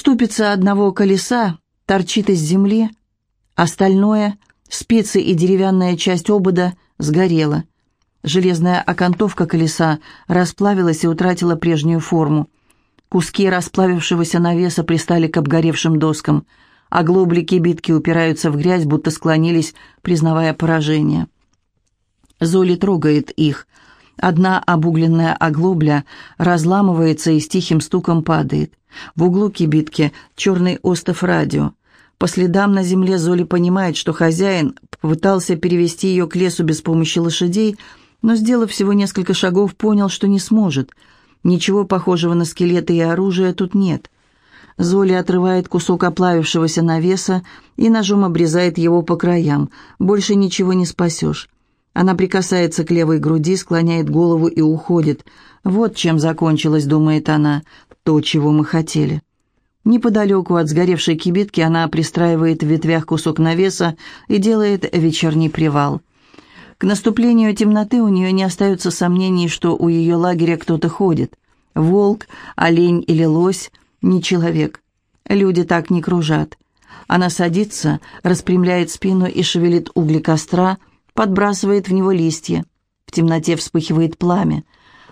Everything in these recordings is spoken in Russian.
Ступица одного колеса торчит из земли, остальное, спицы и деревянная часть обода, сгорела. Железная окантовка колеса расплавилась и утратила прежнюю форму. Куски расплавившегося навеса пристали к обгоревшим доскам, а глобли кибитки упираются в грязь, будто склонились, признавая поражение. Золи трогает их. Одна обугленная оглобля разламывается и с тихим стуком падает. В углу кибитки черный остов радио. По следам на земле Золи понимает, что хозяин попытался перевести ее к лесу без помощи лошадей, но, сделав всего несколько шагов, понял, что не сможет. Ничего похожего на скелеты и оружие тут нет. Золи отрывает кусок оплавившегося навеса и ножом обрезает его по краям. Больше ничего не спасешь. Она прикасается к левой груди, склоняет голову и уходит. «Вот чем закончилось», — думает она, — «то, чего мы хотели». Неподалеку от сгоревшей кибитки она пристраивает в ветвях кусок навеса и делает вечерний привал. К наступлению темноты у нее не остается сомнений, что у ее лагеря кто-то ходит. Волк, олень или лось — не человек. Люди так не кружат. Она садится, распрямляет спину и шевелит угли костра, подбрасывает в него листья. В темноте вспыхивает пламя.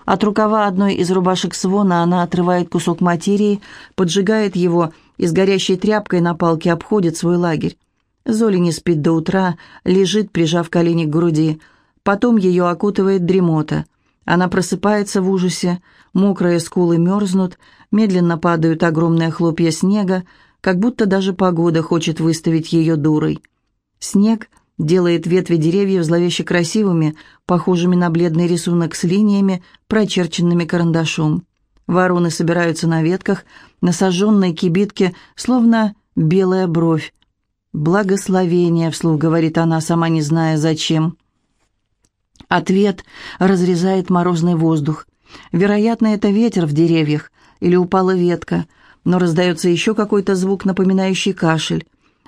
От рукава одной из рубашек свона она отрывает кусок материи, поджигает его и с горящей тряпкой на палке обходит свой лагерь. Золи не спит до утра, лежит, прижав колени к груди. Потом ее окутывает дремота. Она просыпается в ужасе, мокрые скулы мерзнут, медленно падают огромные хлопья снега, как будто даже погода хочет выставить ее дурой. Снег делает ветви деревьев зловеще красивыми, похожими на бледный рисунок с линиями, прочерченными карандашом. Вороны собираются на ветках, на сожженной кибитке, словно белая бровь, «Благословение», — вслух говорит она, сама не зная зачем. Ответ разрезает морозный воздух. Вероятно, это ветер в деревьях или упала ветка, но раздается еще какой-то звук, напоминающий кашель.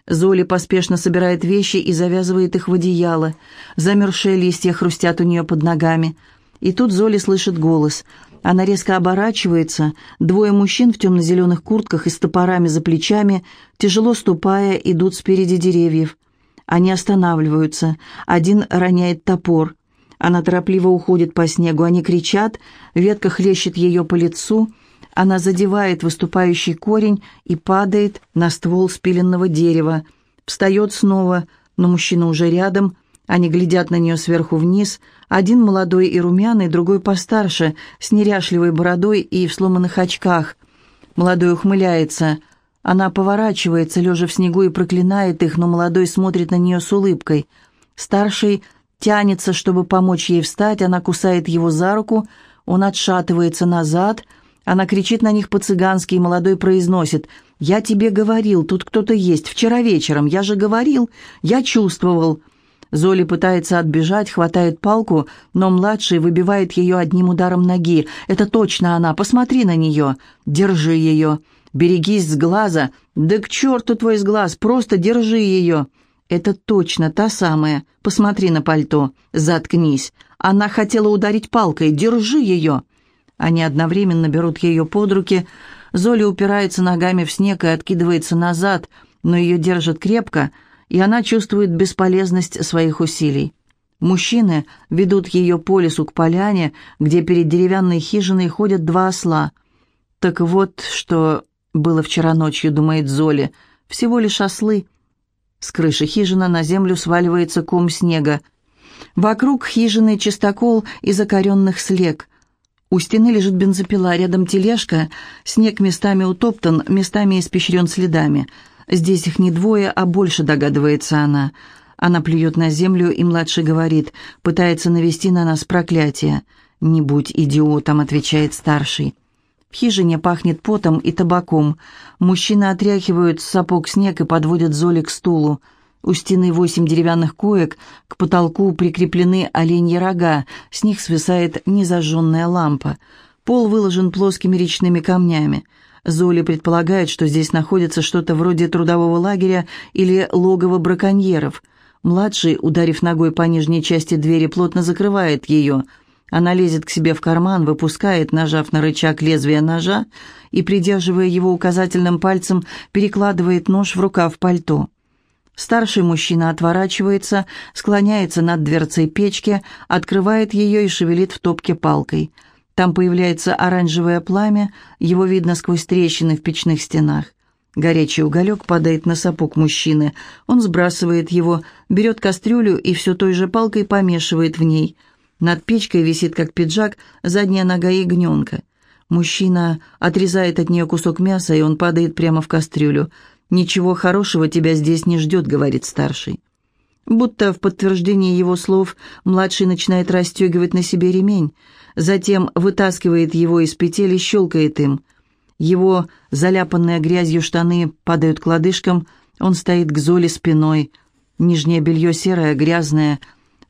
Золи поспешно собирает вещи и завязывает их в одеяло. Замерзшие листья хрустят у нее под ногами. И тут Золи слышит голос. Она резко оборачивается. Двое мужчин в темно-зеленых куртках и с топорами за плечами, тяжело ступая, идут спереди деревьев. Они останавливаются. Один роняет топор. Она торопливо уходит по снегу. Они кричат, ветка хлещет ее по лицу. Она задевает выступающий корень и падает на ствол спиленного дерева. Встает снова, но мужчина уже рядом — они глядят на нее сверху вниз, один молодой и румяный, другой постарше, с неряшливой бородой и в сломанных очках. Молодой ухмыляется. Она поворачивается, лежа в снегу, и проклинает их, но молодой смотрит на нее с улыбкой. Старший тянется, чтобы помочь ей встать, она кусает его за руку, он отшатывается назад, она кричит на них по-цыгански, и молодой произносит «Я тебе говорил, тут кто-то есть, вчера вечером, я же говорил, я чувствовал». Золи пытается отбежать, хватает палку, но младший выбивает ее одним ударом ноги. «Это точно она! Посмотри на нее! Держи ее! Берегись с глаза! Да к черту твой с глаз! Просто держи ее!» «Это точно та самая! Посмотри на пальто! Заткнись! Она хотела ударить палкой! Держи ее!» Они одновременно берут ее под руки. Золи упирается ногами в снег и откидывается назад, но ее держат крепко — и она чувствует бесполезность своих усилий. Мужчины ведут ее по лесу к поляне, где перед деревянной хижиной ходят два осла. «Так вот, что было вчера ночью», — думает Золи, — «всего лишь ослы». С крыши хижины на землю сваливается ком снега. Вокруг хижины чистокол и закоренных слег. У стены лежит бензопила, рядом тележка, снег местами утоптан, местами испещрен следами — Здесь их не двое, а больше, догадывается она. Она плюет на землю, и младший говорит, пытается навести на нас проклятие. «Не будь идиотом», — отвечает старший. В хижине пахнет потом и табаком. Мужчины отряхивают с сапог снег и подводят Золи к стулу. У стены восемь деревянных коек, к потолку прикреплены оленьи рога, с них свисает незажженная лампа. Пол выложен плоскими речными камнями. Золи предполагает, что здесь находится что-то вроде трудового лагеря или логова браконьеров. Младший, ударив ногой по нижней части двери, плотно закрывает ее. Она лезет к себе в карман, выпускает, нажав на рычаг лезвия ножа, и, придерживая его указательным пальцем, перекладывает нож в рукав пальто. Старший мужчина отворачивается, склоняется над дверцей печки, открывает ее и шевелит в топке палкой. Там появляется оранжевое пламя, его видно сквозь трещины в печных стенах. Горячий уголек падает на сапог мужчины. Он сбрасывает его, берет кастрюлю и все той же палкой помешивает в ней. Над печкой висит, как пиджак, задняя нога ягненка. Мужчина отрезает от нее кусок мяса, и он падает прямо в кастрюлю. «Ничего хорошего тебя здесь не ждет», — говорит старший. Будто в подтверждение его слов младший начинает расстегивать на себе ремень, затем вытаскивает его из петель и щелкает им. Его заляпанные грязью штаны падают к лодыжкам, он стоит к Золе спиной. Нижнее белье серое, грязное.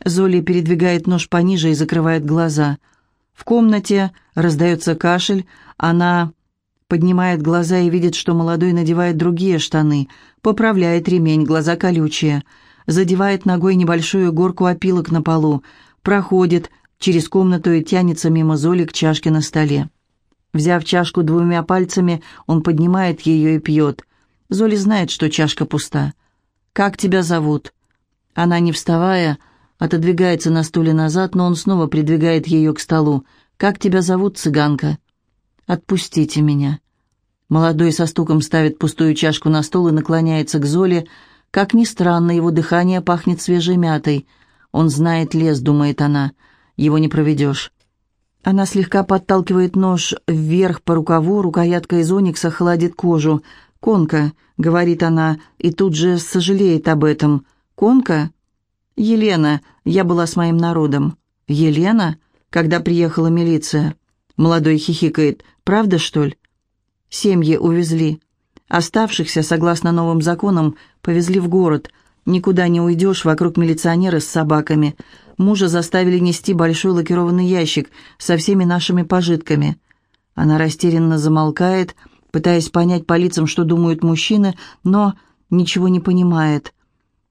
Золи передвигает нож пониже и закрывает глаза. В комнате раздается кашель, она поднимает глаза и видит, что молодой надевает другие штаны, поправляет ремень, глаза колючие, задевает ногой небольшую горку опилок на полу, проходит через комнату и тянется мимо Золи к чашке на столе. Взяв чашку двумя пальцами, он поднимает ее и пьет. Золи знает, что чашка пуста. «Как тебя зовут?» Она, не вставая, отодвигается на стуле назад, но он снова придвигает ее к столу. «Как тебя зовут, цыганка?» «Отпустите меня». Молодой со стуком ставит пустую чашку на стол и наклоняется к Золе. Как ни странно, его дыхание пахнет свежей мятой. «Он знает лес», — думает она. «Его не проведешь». Она слегка подталкивает нож вверх по рукаву, рукоятка из оникса холодит кожу. «Конка», — говорит она, и тут же сожалеет об этом. «Конка?» «Елена, я была с моим народом». «Елена?» Когда приехала милиция. Молодой хихикает. «Правда, что ли?» Семьи увезли. Оставшихся, согласно новым законам, повезли в город. Никуда не уйдешь, вокруг милиционеры с собаками. Мужа заставили нести большой лакированный ящик со всеми нашими пожитками. Она растерянно замолкает, пытаясь понять по лицам, что думают мужчины, но ничего не понимает.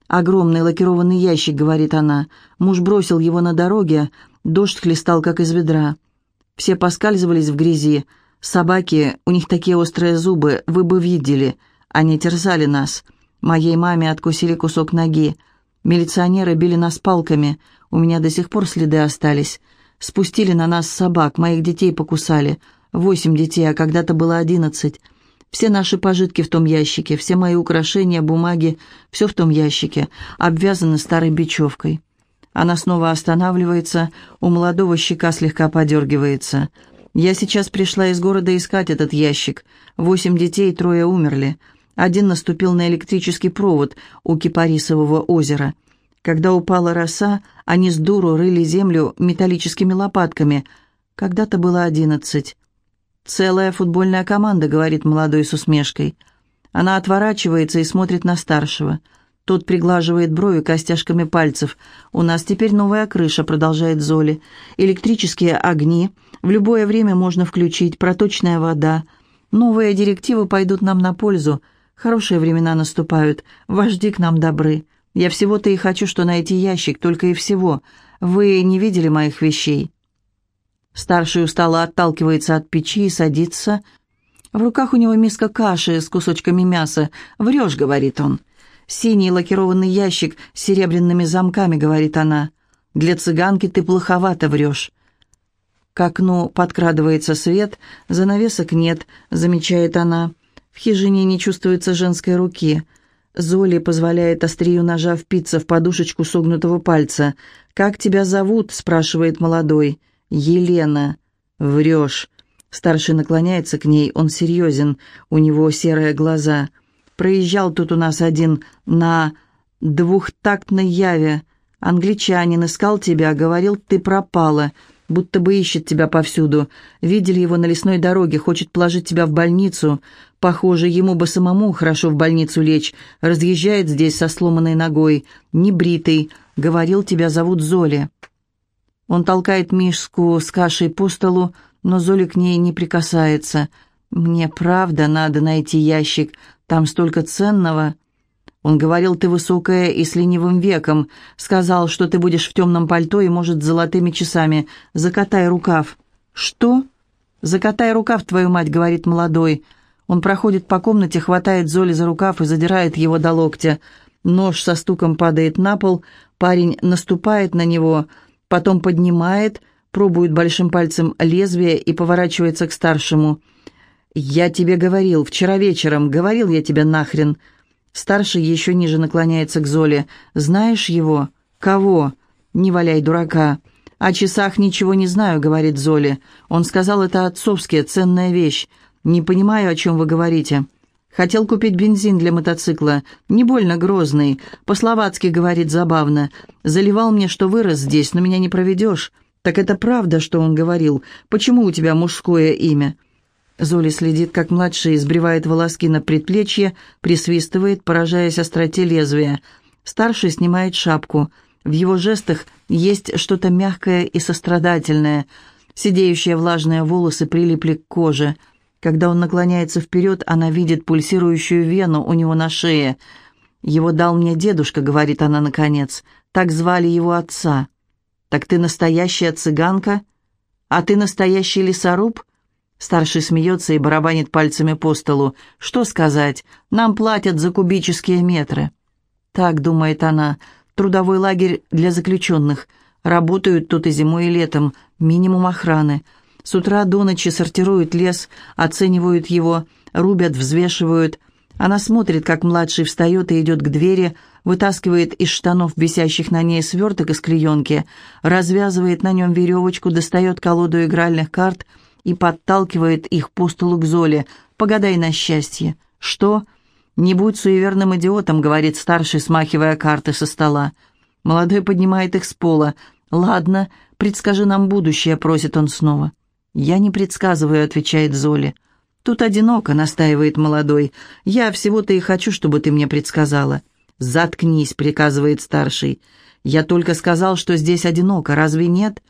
«Огромный лакированный ящик», — говорит она. Муж бросил его на дороге, дождь хлестал, как из ведра. Все поскальзывались в грязи. Собаки, у них такие острые зубы, вы бы видели. Они терзали нас. Моей маме откусили кусок ноги. Милиционеры били нас палками. У меня до сих пор следы остались. Спустили на нас собак, моих детей покусали. Восемь детей, а когда-то было одиннадцать. Все наши пожитки в том ящике, все мои украшения, бумаги, все в том ящике, обвязаны старой бечевкой. Она снова останавливается, у молодого щека слегка подергивается. «Я сейчас пришла из города искать этот ящик. Восемь детей, трое умерли. Один наступил на электрический провод у Кипарисового озера. Когда упала роса, они с дуру рыли землю металлическими лопатками. Когда-то было одиннадцать. «Целая футбольная команда», — говорит молодой с усмешкой. Она отворачивается и смотрит на старшего — тот приглаживает брови костяшками пальцев. «У нас теперь новая крыша», — продолжает Золи. «Электрические огни. В любое время можно включить. Проточная вода. Новые директивы пойдут нам на пользу. Хорошие времена наступают. Вожди к нам добры. Я всего-то и хочу, что найти ящик, только и всего. Вы не видели моих вещей?» Старший устало отталкивается от печи и садится. В руках у него миска каши с кусочками мяса. «Врешь», — говорит он. «Синий лакированный ящик с серебряными замками», — говорит она. «Для цыганки ты плоховато врешь». К окну подкрадывается свет, занавесок нет, замечает она. В хижине не чувствуется женской руки. Золи позволяет острию ножа впиться в подушечку согнутого пальца. «Как тебя зовут?» — спрашивает молодой. «Елена». «Врешь». Старший наклоняется к ней, он серьезен, у него серые глаза — Проезжал тут у нас один на двухтактной яве. Англичанин искал тебя, говорил, ты пропала, будто бы ищет тебя повсюду. Видели его на лесной дороге, хочет положить тебя в больницу. Похоже, ему бы самому хорошо в больницу лечь. Разъезжает здесь со сломанной ногой, небритый. Говорил, тебя зовут Золи. Он толкает мишку с кашей по столу, но Золи к ней не прикасается. «Мне правда надо найти ящик. Там столько ценного». Он говорил, ты высокая и с ленивым веком. Сказал, что ты будешь в темном пальто и, может, с золотыми часами. Закатай рукав». «Что?» «Закатай рукав, твою мать», — говорит молодой. Он проходит по комнате, хватает Золи за рукав и задирает его до локтя. Нож со стуком падает на пол, парень наступает на него, потом поднимает, пробует большим пальцем лезвие и поворачивается к старшему. «Я тебе говорил, вчера вечером, говорил я тебе нахрен». Старший еще ниже наклоняется к Золе. «Знаешь его?» «Кого?» «Не валяй дурака». «О часах ничего не знаю», — говорит Золе. «Он сказал, это отцовская ценная вещь. Не понимаю, о чем вы говорите». «Хотел купить бензин для мотоцикла. Не больно грозный. По-словацки, говорит, забавно. Заливал мне, что вырос здесь, но меня не проведешь». «Так это правда, что он говорил? Почему у тебя мужское имя?» Золи следит, как младший избривает волоски на предплечье, присвистывает, поражаясь остроте лезвия. Старший снимает шапку. В его жестах есть что-то мягкое и сострадательное. Сидеющие влажные волосы прилипли к коже. Когда он наклоняется вперед, она видит пульсирующую вену у него на шее. «Его дал мне дедушка», — говорит она наконец. «Так звали его отца». «Так ты настоящая цыганка? А ты настоящий лесоруб?» Старший смеется и барабанит пальцами по столу. «Что сказать? Нам платят за кубические метры». «Так», — думает она, — «трудовой лагерь для заключенных. Работают тут и зимой, и летом. Минимум охраны. С утра до ночи сортируют лес, оценивают его, рубят, взвешивают. Она смотрит, как младший встает и идет к двери, вытаскивает из штанов, висящих на ней сверток из клеенки, развязывает на нем веревочку, достает колоду игральных карт — и подталкивает их по столу к Золе. «Погадай на счастье». «Что?» «Не будь суеверным идиотом», — говорит старший, смахивая карты со стола. Молодой поднимает их с пола. «Ладно, предскажи нам будущее», — просит он снова. «Я не предсказываю», — отвечает Золи. «Тут одиноко», — настаивает молодой. «Я всего-то и хочу, чтобы ты мне предсказала». «Заткнись», — приказывает старший. «Я только сказал, что здесь одиноко, разве нет?»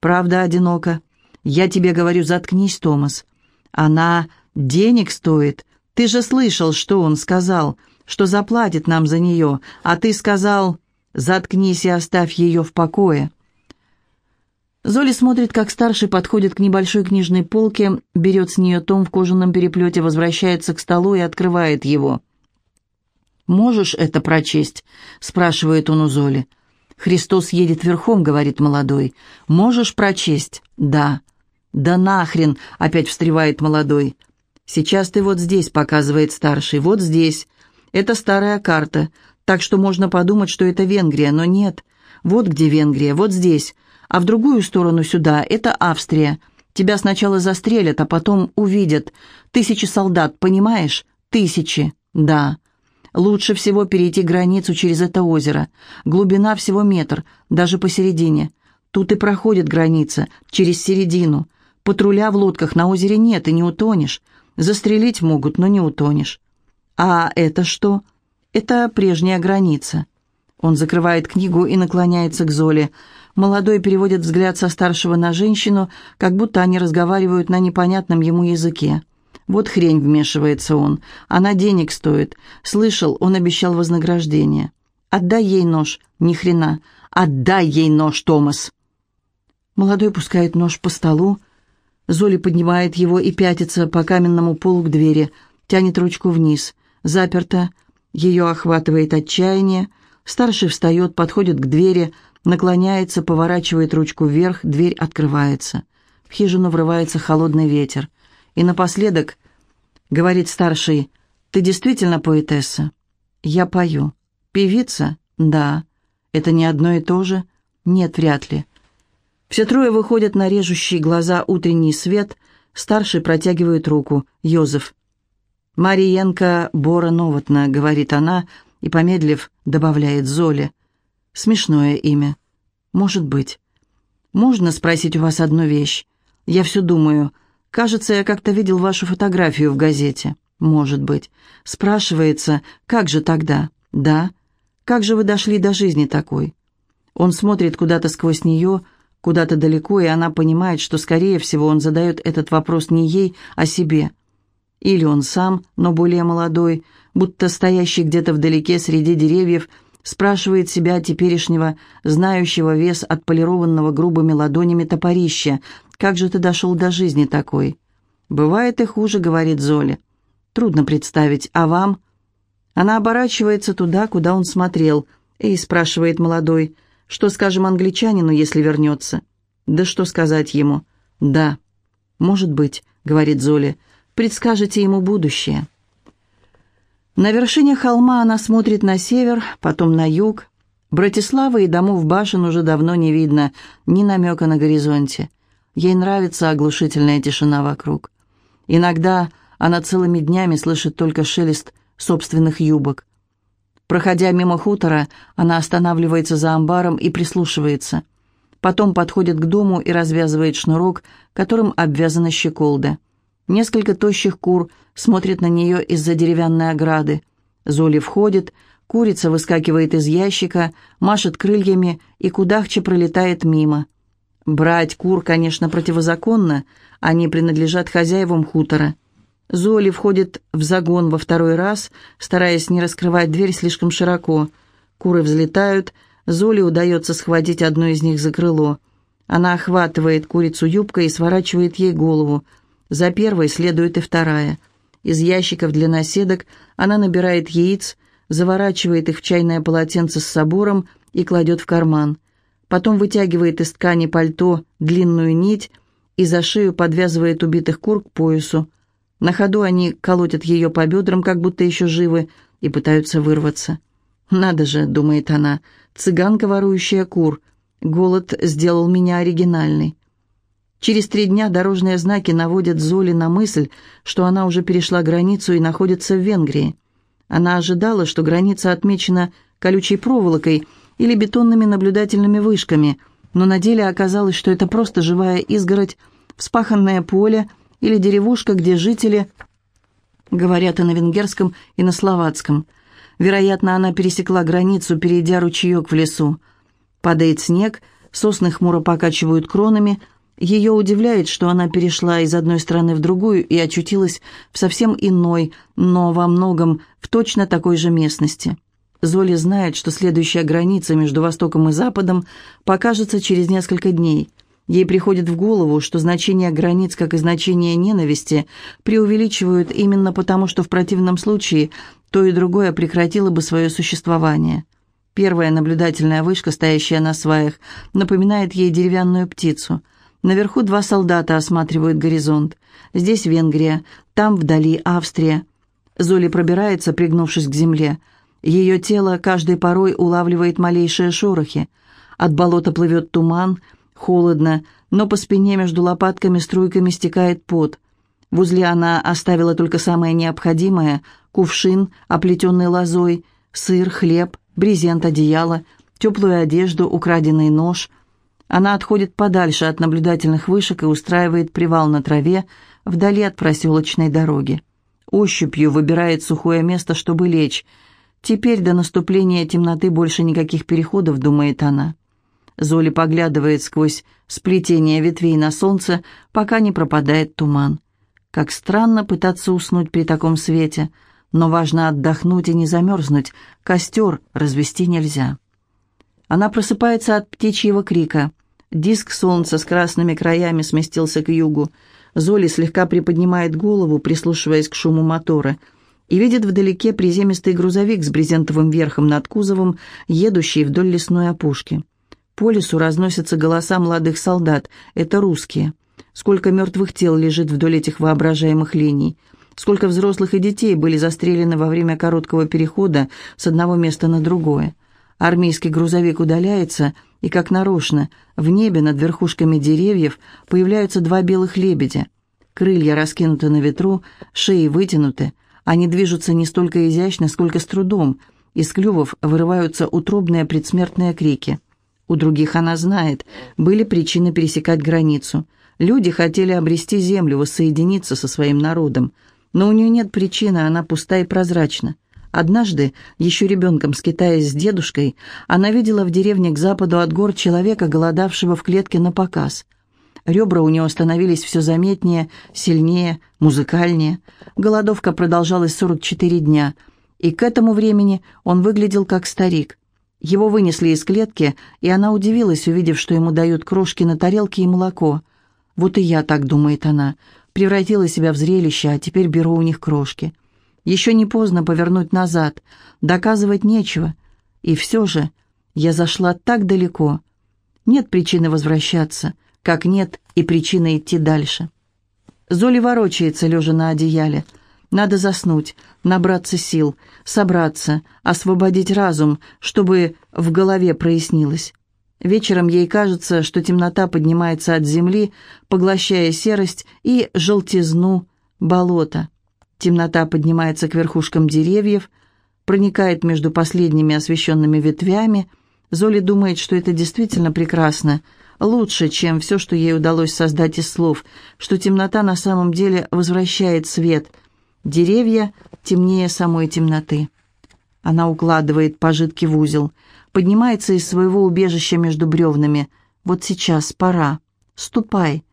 «Правда одиноко. «Я тебе говорю, заткнись, Томас. Она денег стоит. Ты же слышал, что он сказал, что заплатит нам за нее, а ты сказал, заткнись и оставь ее в покое». Золи смотрит, как старший подходит к небольшой книжной полке, берет с нее том в кожаном переплете, возвращается к столу и открывает его. «Можешь это прочесть?» — спрашивает он у Золи. «Христос едет верхом», — говорит молодой. «Можешь прочесть?» «Да». «Да нахрен!» — опять встревает молодой. «Сейчас ты вот здесь», — показывает старший, — «вот здесь. Это старая карта, так что можно подумать, что это Венгрия, но нет. Вот где Венгрия, вот здесь. А в другую сторону сюда — это Австрия. Тебя сначала застрелят, а потом увидят. Тысячи солдат, понимаешь? Тысячи, да». Лучше всего перейти границу через это озеро. Глубина всего метр, даже посередине. Тут и проходит граница, через середину. Патруля в лодках на озере нет, и не утонешь. Застрелить могут, но не утонешь. А это что? Это прежняя граница. Он закрывает книгу и наклоняется к Золе. Молодой переводит взгляд со старшего на женщину, как будто они разговаривают на непонятном ему языке. «Вот хрень», — вмешивается он. «Она денег стоит. Слышал, он обещал вознаграждение. Отдай ей нож. Ни хрена. Отдай ей нож, Томас!» Молодой пускает нож по столу, Золи поднимает его и пятится по каменному полу к двери, тянет ручку вниз. Заперто. Ее охватывает отчаяние. Старший встает, подходит к двери, наклоняется, поворачивает ручку вверх, дверь открывается. В хижину врывается холодный ветер. И напоследок, говорит старший, «Ты действительно поэтесса?» «Я пою». «Певица?» «Да». «Это не одно и то же?» «Нет, вряд ли». Все трое выходят на режущий глаза утренний свет. Старший протягивает руку. Йозеф. «Мариенко Бора Новотна», — говорит она, и, помедлив, добавляет Золе. «Смешное имя. Может быть. Можно спросить у вас одну вещь? Я все думаю. Кажется, я как-то видел вашу фотографию в газете. Может быть. Спрашивается, как же тогда? Да? Как же вы дошли до жизни такой?» Он смотрит куда-то сквозь нее, куда-то далеко, и она понимает, что, скорее всего, он задает этот вопрос не ей, а себе. Или он сам, но более молодой, будто стоящий где-то вдалеке среди деревьев, спрашивает себя теперешнего, знающего вес отполированного грубыми ладонями топорища, «Как же ты дошел до жизни такой?» «Бывает и хуже», — говорит Золя. «Трудно представить, а вам?» Она оборачивается туда, куда он смотрел. «Эй», — спрашивает молодой, — «что скажем англичанину, если вернется?» «Да что сказать ему?» «Да». «Может быть», — говорит Золя, — «предскажете ему будущее». На вершине холма она смотрит на север, потом на юг. Братиславы и домов башен уже давно не видно, ни намека на горизонте. Ей нравится оглушительная тишина вокруг. Иногда она целыми днями слышит только шелест собственных юбок. Проходя мимо хутора, она останавливается за амбаром и прислушивается. Потом подходит к дому и развязывает шнурок, которым обвязана щеколда. Несколько тощих кур смотрят на нее из-за деревянной ограды. Золи входит, курица выскакивает из ящика, машет крыльями и кудахче пролетает мимо. Брать кур, конечно, противозаконно, они принадлежат хозяевам хутора. Золи входит в загон во второй раз, стараясь не раскрывать дверь слишком широко. Куры взлетают, Золи удается схватить одну из них за крыло. Она охватывает курицу юбкой и сворачивает ей голову – за первой следует и вторая. Из ящиков для наседок она набирает яиц, заворачивает их в чайное полотенце с собором и кладет в карман. Потом вытягивает из ткани пальто длинную нить и за шею подвязывает убитых кур к поясу. На ходу они колотят ее по бедрам, как будто еще живы, и пытаются вырваться. «Надо же», — думает она, — «цыганка, ворующая кур. Голод сделал меня оригинальной». Через три дня дорожные знаки наводят Золи на мысль, что она уже перешла границу и находится в Венгрии. Она ожидала, что граница отмечена колючей проволокой или бетонными наблюдательными вышками, но на деле оказалось, что это просто живая изгородь, вспаханное поле или деревушка, где жители говорят и на венгерском, и на словацком. Вероятно, она пересекла границу, перейдя ручеек в лесу. Падает снег, сосны хмуро покачивают кронами – ее удивляет, что она перешла из одной страны в другую и очутилась в совсем иной, но во многом в точно такой же местности. Золи знает, что следующая граница между Востоком и Западом покажется через несколько дней. Ей приходит в голову, что значение границ, как и значение ненависти, преувеличивают именно потому, что в противном случае то и другое прекратило бы свое существование. Первая наблюдательная вышка, стоящая на сваях, напоминает ей деревянную птицу – Наверху два солдата осматривают горизонт. Здесь Венгрия, там вдали Австрия. Золи пробирается, пригнувшись к земле. Ее тело каждой порой улавливает малейшие шорохи. От болота плывет туман, холодно, но по спине между лопатками струйками стекает пот. В узле она оставила только самое необходимое – кувшин, оплетенный лозой, сыр, хлеб, брезент, одеяло, теплую одежду, украденный нож – она отходит подальше от наблюдательных вышек и устраивает привал на траве вдали от проселочной дороги. Ощупью выбирает сухое место, чтобы лечь. Теперь до наступления темноты больше никаких переходов, думает она. Золи поглядывает сквозь сплетение ветвей на солнце, пока не пропадает туман. Как странно пытаться уснуть при таком свете, но важно отдохнуть и не замерзнуть, костер развести нельзя. Она просыпается от птичьего крика. Диск солнца с красными краями сместился к югу. Золи слегка приподнимает голову, прислушиваясь к шуму мотора, и видит вдалеке приземистый грузовик с брезентовым верхом над кузовом, едущий вдоль лесной опушки. По лесу разносятся голоса молодых солдат. Это русские. Сколько мертвых тел лежит вдоль этих воображаемых линий. Сколько взрослых и детей были застрелены во время короткого перехода с одного места на другое. Армейский грузовик удаляется, и, как нарочно, в небе над верхушками деревьев появляются два белых лебедя. Крылья раскинуты на ветру, шеи вытянуты. Они движутся не столько изящно, сколько с трудом. Из клювов вырываются утробные предсмертные крики. У других она знает, были причины пересекать границу. Люди хотели обрести землю, воссоединиться со своим народом. Но у нее нет причины, она пуста и прозрачна. Однажды, еще ребенком скитаясь с дедушкой, она видела в деревне к западу от гор человека, голодавшего в клетке на показ. Ребра у него становились все заметнее, сильнее, музыкальнее. Голодовка продолжалась 44 дня, и к этому времени он выглядел как старик. Его вынесли из клетки, и она удивилась, увидев, что ему дают крошки на тарелке и молоко. «Вот и я так», — думает она, — превратила себя в зрелище, а теперь беру у них крошки. Еще не поздно повернуть назад, доказывать нечего. И все же я зашла так далеко. Нет причины возвращаться, как нет и причины идти дальше. Золи ворочается, лежа на одеяле. Надо заснуть, набраться сил, собраться, освободить разум, чтобы в голове прояснилось. Вечером ей кажется, что темнота поднимается от земли, поглощая серость и желтизну болота. Темнота поднимается к верхушкам деревьев, проникает между последними освещенными ветвями. Золи думает, что это действительно прекрасно, лучше, чем все, что ей удалось создать из слов, что темнота на самом деле возвращает свет. Деревья темнее самой темноты. Она укладывает пожитки в узел, поднимается из своего убежища между бревнами. «Вот сейчас, пора. Ступай».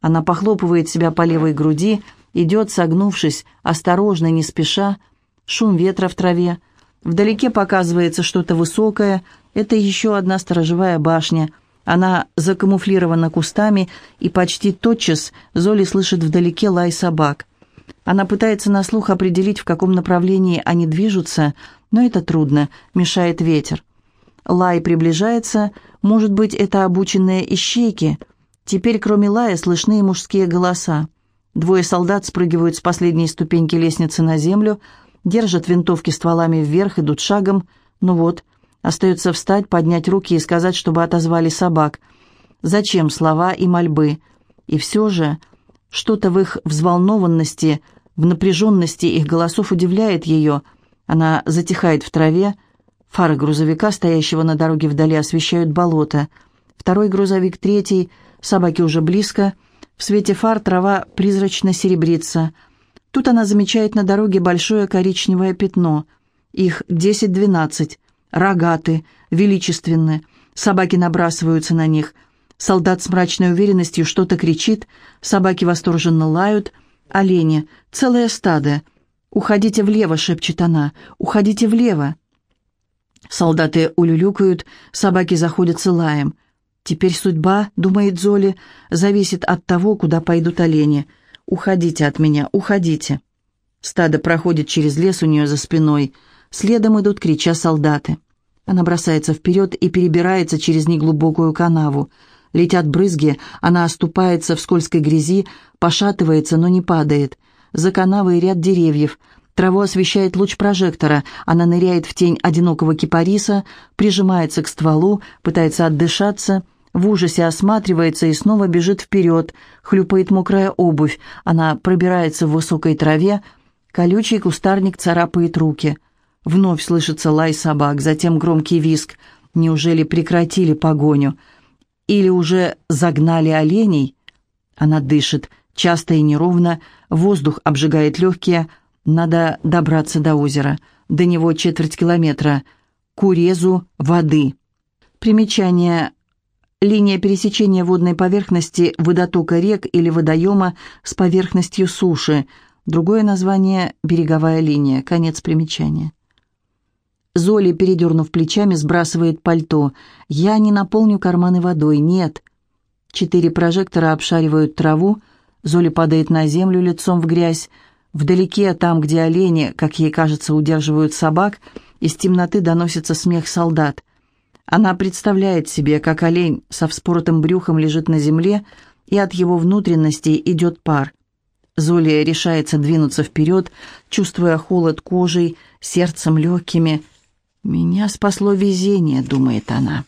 Она похлопывает себя по левой груди, идет, согнувшись, осторожно, не спеша. Шум ветра в траве. Вдалеке показывается что-то высокое. Это еще одна сторожевая башня. Она закамуфлирована кустами, и почти тотчас Золи слышит вдалеке лай собак. Она пытается на слух определить, в каком направлении они движутся, но это трудно, мешает ветер. Лай приближается, может быть, это обученные ищейки. Теперь, кроме лая, слышны и мужские голоса. Двое солдат спрыгивают с последней ступеньки лестницы на землю, держат винтовки стволами вверх, идут шагом. Ну вот, остается встать, поднять руки и сказать, чтобы отозвали собак. Зачем слова и мольбы? И все же что-то в их взволнованности, в напряженности их голосов удивляет ее. Она затихает в траве. Фары грузовика, стоящего на дороге вдали, освещают болото. Второй грузовик, третий, собаки уже близко — в свете фар трава призрачно серебрится. Тут она замечает на дороге большое коричневое пятно. Их десять-двенадцать. Рогаты, величественны. Собаки набрасываются на них. Солдат с мрачной уверенностью что-то кричит. Собаки восторженно лают. Олени, целое стадо. «Уходите влево», — шепчет она. «Уходите влево». Солдаты улюлюкают, собаки заходятся лаем. «Теперь судьба, — думает Золи, — зависит от того, куда пойдут олени. Уходите от меня, уходите!» Стадо проходит через лес у нее за спиной. Следом идут, крича, солдаты. Она бросается вперед и перебирается через неглубокую канаву. Летят брызги, она оступается в скользкой грязи, пошатывается, но не падает. За канавой ряд деревьев. Траву освещает луч прожектора. Она ныряет в тень одинокого кипариса, прижимается к стволу, пытается отдышаться — в ужасе осматривается и снова бежит вперед, хлюпает мокрая обувь, она пробирается в высокой траве, колючий кустарник царапает руки. Вновь слышится лай собак, затем громкий визг. Неужели прекратили погоню? Или уже загнали оленей? Она дышит, часто и неровно, воздух обжигает легкие. Надо добраться до озера. До него четверть километра. К урезу воды. Примечание Линия пересечения водной поверхности водотока рек или водоема с поверхностью суши. Другое название – береговая линия. Конец примечания. Золи, передернув плечами, сбрасывает пальто. «Я не наполню карманы водой, нет». Четыре прожектора обшаривают траву. Золи падает на землю лицом в грязь. Вдалеке, там, где олени, как ей кажется, удерживают собак, из темноты доносится смех солдат. Она представляет себе, как олень со вспоротым брюхом лежит на земле, и от его внутренностей идет пар. Золия решается двинуться вперед, чувствуя холод кожей, сердцем легкими. «Меня спасло везение», — думает она.